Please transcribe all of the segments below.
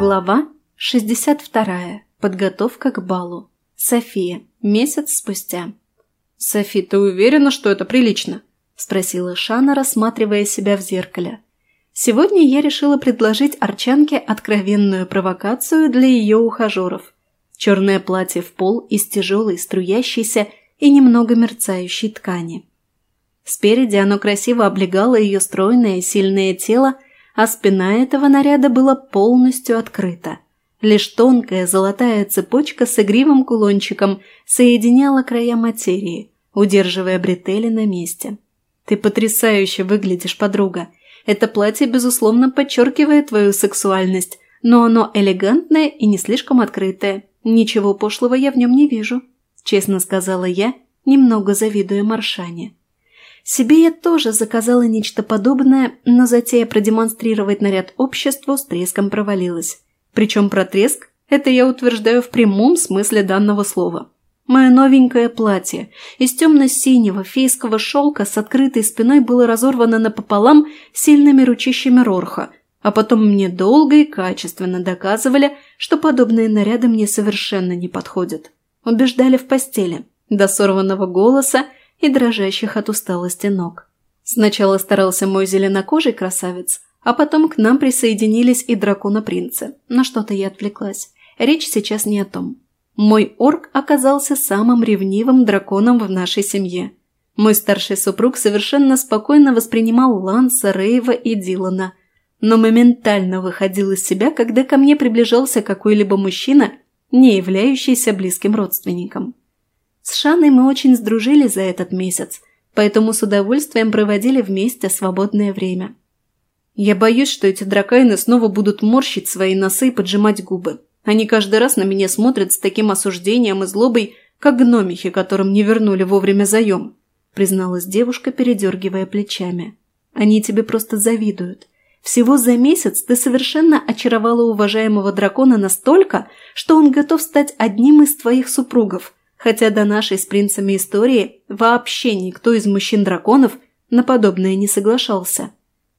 Глава 62. Подготовка к балу. София. Месяц спустя. «Софи, ты уверена, что это прилично?» – спросила Шана, рассматривая себя в зеркале. Сегодня я решила предложить Арчанке откровенную провокацию для ее ухажеров. Черное платье в пол из тяжелой, струящейся и немного мерцающей ткани. Спереди оно красиво облегало ее стройное сильное тело – а спина этого наряда была полностью открыта. Лишь тонкая золотая цепочка с игривым кулончиком соединяла края материи, удерживая бретели на месте. «Ты потрясающе выглядишь, подруга. Это платье, безусловно, подчеркивает твою сексуальность, но оно элегантное и не слишком открытое. Ничего пошлого я в нем не вижу», – честно сказала я, немного завидуя Маршане. Себе я тоже заказала нечто подобное, но затея продемонстрировать наряд обществу с треском провалилась. Причем про треск это я утверждаю в прямом смысле данного слова. Мое новенькое платье из темно-синего фейского шелка с открытой спиной было разорвано напополам сильными ручищами Рорха, а потом мне долго и качественно доказывали, что подобные наряды мне совершенно не подходят. Убеждали в постели, до сорванного голоса и дрожащих от усталости ног. Сначала старался мой зеленокожий красавец, а потом к нам присоединились и дракона-принцы. На что-то я отвлеклась. Речь сейчас не о том. Мой орк оказался самым ревнивым драконом в нашей семье. Мой старший супруг совершенно спокойно воспринимал Ланса, Рейва и Дилана, но моментально выходил из себя, когда ко мне приближался какой-либо мужчина, не являющийся близким родственником. С Шаной мы очень сдружили за этот месяц, поэтому с удовольствием проводили вместе свободное время. Я боюсь, что эти дракайны снова будут морщить свои носы и поджимать губы. Они каждый раз на меня смотрят с таким осуждением и злобой, как гномихи, которым не вернули вовремя заем», призналась девушка, передергивая плечами. «Они тебе просто завидуют. Всего за месяц ты совершенно очаровала уважаемого дракона настолько, что он готов стать одним из твоих супругов – хотя до нашей с принцами истории вообще никто из мужчин-драконов на подобное не соглашался.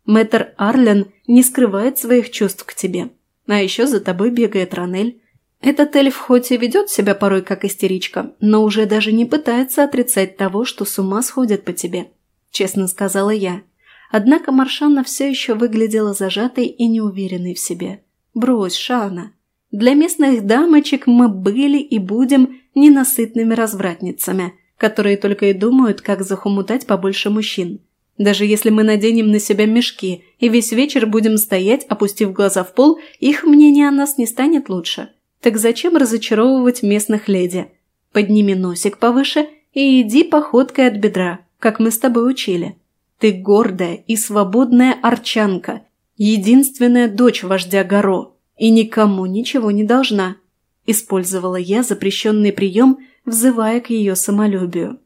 Мэтр Арлен не скрывает своих чувств к тебе. А еще за тобой бегает Ранель. Этот эльф хоть и ведет себя порой как истеричка, но уже даже не пытается отрицать того, что с ума сходит по тебе. Честно сказала я. Однако Маршанна все еще выглядела зажатой и неуверенной в себе. «Брось, Шана. Для местных дамочек мы были и будем ненасытными развратницами, которые только и думают, как захомутать побольше мужчин. Даже если мы наденем на себя мешки и весь вечер будем стоять, опустив глаза в пол, их мнение о нас не станет лучше. Так зачем разочаровывать местных леди? Подними носик повыше и иди походкой от бедра, как мы с тобой учили. Ты гордая и свободная арчанка, единственная дочь вождя Горо, и никому ничего не должна. Использовала я запрещенный прием, взывая к ее самолюбию.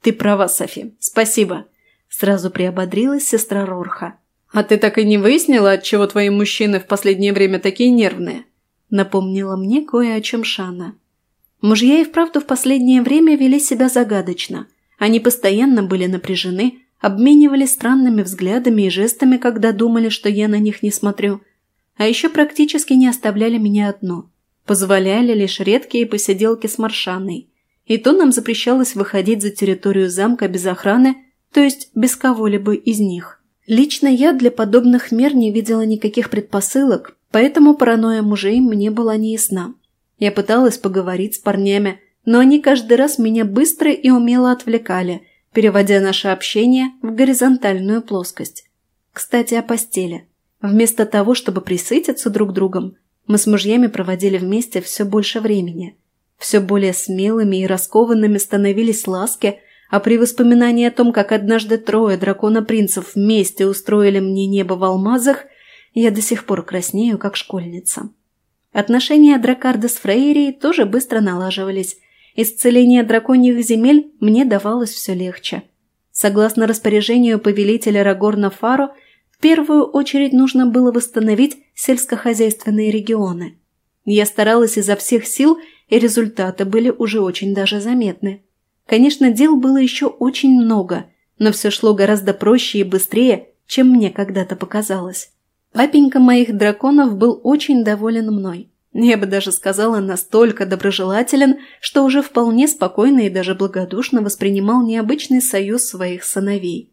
«Ты права, Софи. Спасибо!» Сразу приободрилась сестра Рорха. «А ты так и не выяснила, отчего твои мужчины в последнее время такие нервные?» Напомнила мне кое о чем Шана. Мужья и вправду в последнее время вели себя загадочно. Они постоянно были напряжены, обменивались странными взглядами и жестами, когда думали, что я на них не смотрю. А еще практически не оставляли меня одну – Позволяли лишь редкие посиделки с Маршаной. И то нам запрещалось выходить за территорию замка без охраны, то есть без кого-либо из них. Лично я для подобных мер не видела никаких предпосылок, поэтому паранойя мужей мне была неясна. Я пыталась поговорить с парнями, но они каждый раз меня быстро и умело отвлекали, переводя наше общение в горизонтальную плоскость. Кстати, о постели. Вместо того, чтобы присытиться друг другом, мы с мужьями проводили вместе все больше времени. Все более смелыми и раскованными становились ласки, а при воспоминании о том, как однажды трое дракона-принцев вместе устроили мне небо в алмазах, я до сих пор краснею, как школьница. Отношения Дракарда с Фрейрией тоже быстро налаживались. Исцеление драконьих земель мне давалось все легче. Согласно распоряжению повелителя Рагорна Фаро, первую очередь нужно было восстановить сельскохозяйственные регионы. Я старалась изо всех сил, и результаты были уже очень даже заметны. Конечно, дел было еще очень много, но все шло гораздо проще и быстрее, чем мне когда-то показалось. Папенька моих драконов был очень доволен мной. Я бы даже сказала, настолько доброжелателен, что уже вполне спокойно и даже благодушно воспринимал необычный союз своих сыновей.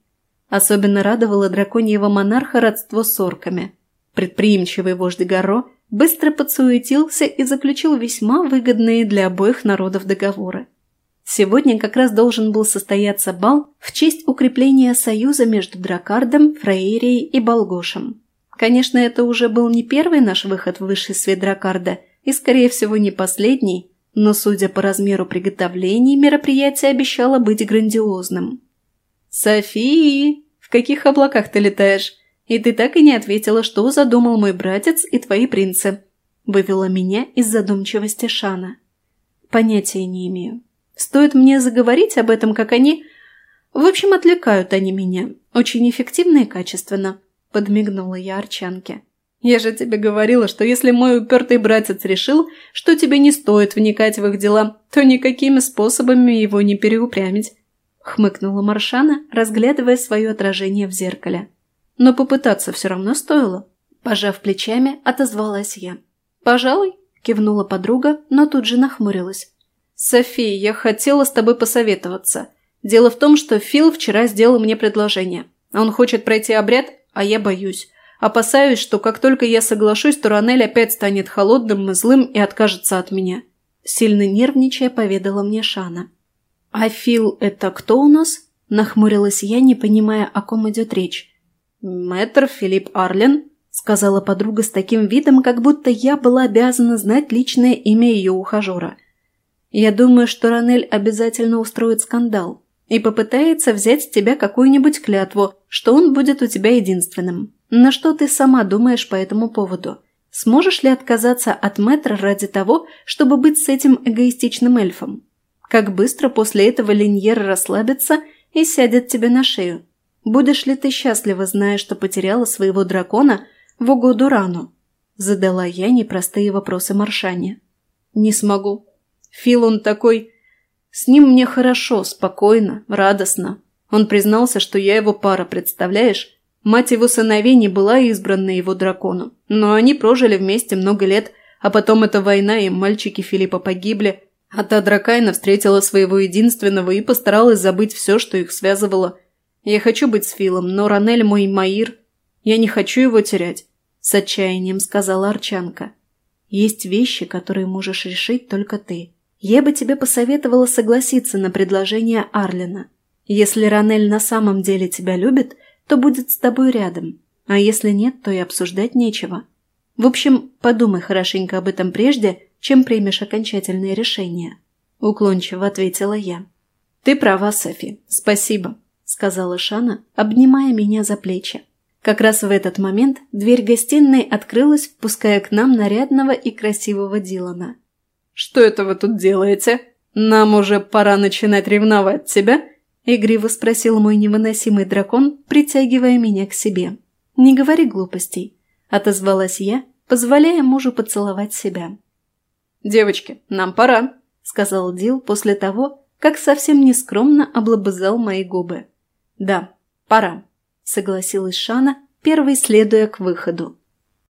Особенно радовало драконьего монарха родство с орками. Предприимчивый вождь Гаро быстро подсуетился и заключил весьма выгодные для обоих народов договоры. Сегодня как раз должен был состояться бал в честь укрепления союза между Дракардом, Фрейрией и Болгошем. Конечно, это уже был не первый наш выход в высший свет Дракарда и, скорее всего, не последний, но, судя по размеру приготовлений, мероприятие обещало быть грандиозным. «Софии, в каких облаках ты летаешь? И ты так и не ответила, что задумал мой братец и твои принцы», вывела меня из задумчивости Шана. «Понятия не имею. Стоит мне заговорить об этом, как они... В общем, отвлекают они меня. Очень эффективно и качественно. – подмигнула я Арчанке. «Я же тебе говорила, что если мой упертый братец решил, что тебе не стоит вникать в их дела, то никакими способами его не переупрямить», – хмыкнула Маршана, разглядывая свое отражение в зеркале. «Но попытаться все равно стоило». Пожав плечами, отозвалась я. «Пожалуй», – кивнула подруга, но тут же нахмурилась. «София, я хотела с тобой посоветоваться. Дело в том, что Фил вчера сделал мне предложение. Он хочет пройти обряд, а я боюсь. Опасаюсь, что как только я соглашусь, то Ранель опять станет холодным и злым и откажется от меня. Сильно нервничая, поведала мне Шана. «А Фил – это кто у нас?» – нахмурилась я, не понимая, о ком идет речь. «Мэтр Филипп Арлен», – сказала подруга с таким видом, как будто я была обязана знать личное имя ее ухажера. «Я думаю, что Ранель обязательно устроит скандал и попытается взять с тебя какую-нибудь клятву, что он будет у тебя единственным. На что ты сама думаешь по этому поводу? Сможешь ли отказаться от Мэтра ради того, чтобы быть с этим эгоистичным эльфом? Как быстро после этого Линьер расслабится и сядет тебе на шею? Будешь ли ты счастлива, зная, что потеряла своего дракона в угоду рану? Задала я непростые вопросы Маршане. Не смогу. Фил он такой с ним мне хорошо, спокойно, радостно. Он признался, что я его пара, представляешь? Мать его сыновей не была избрана его дракону, но они прожили вместе много лет, а потом эта война, и мальчики Филиппа погибли, а та дракайна встретила своего единственного и постаралась забыть все, что их связывало. Я хочу быть с Филом, но Ранель мой Маир. Я не хочу его терять», – с отчаянием сказала Арчанка. «Есть вещи, которые можешь решить только ты. Я бы тебе посоветовала согласиться на предложение Арлина. Если Ранель на самом деле тебя любит, то будет с тобой рядом, а если нет, то и обсуждать нечего. В общем, подумай хорошенько об этом прежде, чем примешь окончательное решение. Уклончиво ответила я. Ты права, Софи, спасибо, сказала Шана, обнимая меня за плечи. Как раз в этот момент дверь гостиной открылась, впуская к нам нарядного и красивого Дилана. «Что это вы тут делаете? Нам уже пора начинать ревновать тебя?» – игриво спросил мой невыносимый дракон, притягивая меня к себе. «Не говори глупостей», – отозвалась я, позволяя мужу поцеловать себя. «Девочки, нам пора», – сказал Дил после того, как совсем нескромно облобызал мои губы. «Да, пора», – согласилась Шана, первой следуя к выходу.